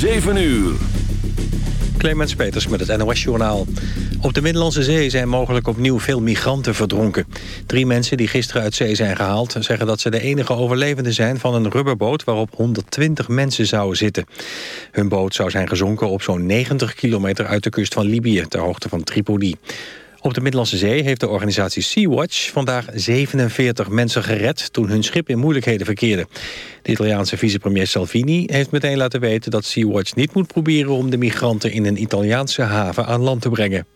7 uur. Clemens Peters met het NOS-journaal. Op de Middellandse Zee zijn mogelijk opnieuw veel migranten verdronken. Drie mensen die gisteren uit zee zijn gehaald... zeggen dat ze de enige overlevenden zijn van een rubberboot... waarop 120 mensen zouden zitten. Hun boot zou zijn gezonken op zo'n 90 kilometer uit de kust van Libië... ter hoogte van Tripoli. Op de Middellandse Zee heeft de organisatie Sea-Watch vandaag 47 mensen gered toen hun schip in moeilijkheden verkeerde. De Italiaanse vicepremier Salvini heeft meteen laten weten dat Sea-Watch niet moet proberen om de migranten in een Italiaanse haven aan land te brengen.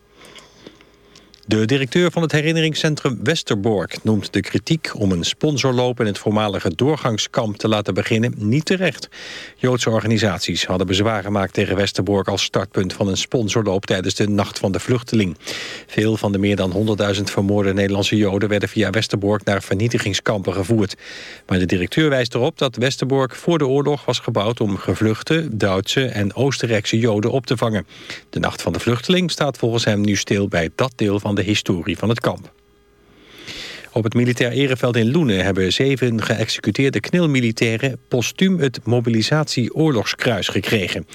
De directeur van het herinneringscentrum Westerbork noemt de kritiek om een sponsorloop in het voormalige doorgangskamp te laten beginnen niet terecht. Joodse organisaties hadden bezwaar gemaakt tegen Westerbork als startpunt van een sponsorloop tijdens de Nacht van de Vluchteling. Veel van de meer dan 100.000 vermoorde Nederlandse Joden werden via Westerbork naar vernietigingskampen gevoerd. Maar de directeur wijst erop dat Westerbork voor de oorlog was gebouwd om gevluchte Duitse en Oostenrijkse Joden op te vangen. De Nacht van de Vluchteling staat volgens hem nu stil bij dat deel van de historie van het kamp. Op het militair ereveld in Loenen hebben zeven geëxecuteerde knilmilitairen postuum het mobilisatie-oorlogskruis gekregen.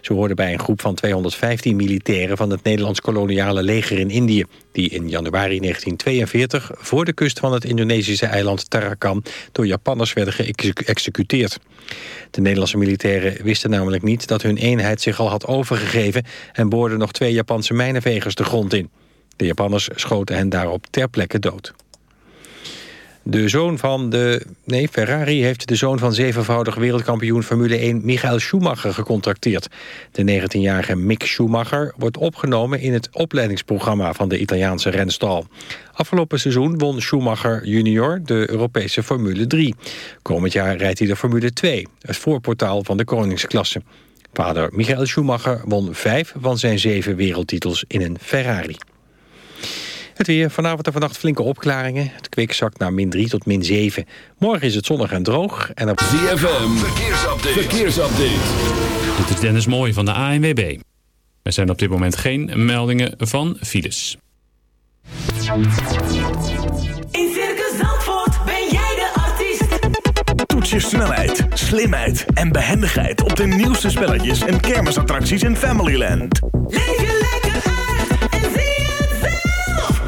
Ze hoorden bij een groep van 215 militairen van het Nederlands koloniale leger in Indië, die in januari 1942 voor de kust van het Indonesische eiland Tarakan door Japanners werden geëxecuteerd. De Nederlandse militairen wisten namelijk niet dat hun eenheid zich al had overgegeven en boorden nog twee Japanse mijnenvegers de grond in. De Japanners schoten hen daarop ter plekke dood. De zoon van de... Nee, Ferrari heeft de zoon van zevenvoudig wereldkampioen Formule 1 Michael Schumacher gecontracteerd. De 19-jarige Mick Schumacher wordt opgenomen in het opleidingsprogramma van de Italiaanse renstal. Afgelopen seizoen won Schumacher junior de Europese Formule 3. Komend jaar rijdt hij de Formule 2, het voorportaal van de koningsklasse. Vader Michael Schumacher won vijf van zijn zeven wereldtitels in een Ferrari. Het weer. Vanavond en vannacht flinke opklaringen. Het kwik zakt naar min 3 tot min 7. Morgen is het zonnig en droog. En op... ZFM. Verkeersupdate. Verkeersupdate. Dit is Dennis Mooij van de ANWB. Er zijn op dit moment geen meldingen van files. In Circus Zandvoort ben jij de artiest. Toets je snelheid, slimheid en behendigheid op de nieuwste spelletjes en kermisattracties in Familyland. Leef